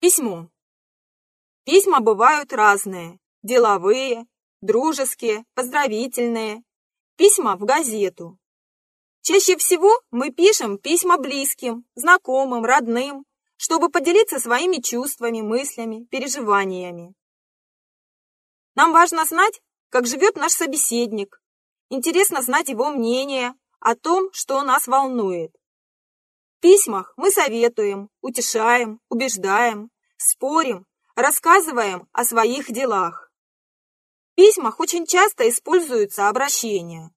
Письмо. Письма бывают разные. Деловые, дружеские, поздравительные. Письма в газету. Чаще всего мы пишем письма близким, знакомым, родным, чтобы поделиться своими чувствами, мыслями, переживаниями. Нам важно знать, как живет наш собеседник. Интересно знать его мнение о том, что нас волнует. В письмах мы советуем, утешаем, убеждаем, спорим, рассказываем о своих делах. В письмах очень часто используются обращения.